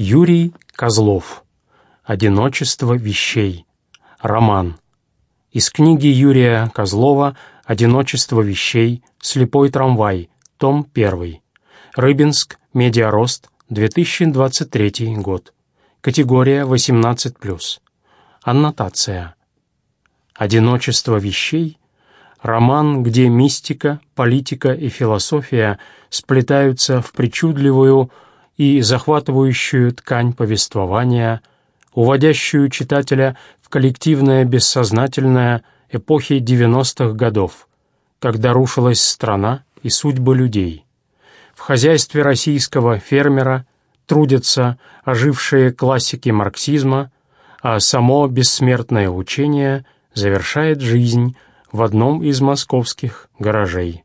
Юрий Козлов. «Одиночество вещей». Роман. Из книги Юрия Козлова «Одиночество вещей. Слепой трамвай». Том 1. Рыбинск. Медиарост. 2023 год. Категория 18+. Аннотация. «Одиночество вещей» — роман, где мистика, политика и философия сплетаются в причудливую и захватывающую ткань повествования, уводящую читателя в коллективное бессознательное эпохи 90-х годов, когда рушилась страна и судьбы людей. В хозяйстве российского фермера трудятся ожившие классики марксизма, а само бессмертное учение завершает жизнь в одном из московских гаражей.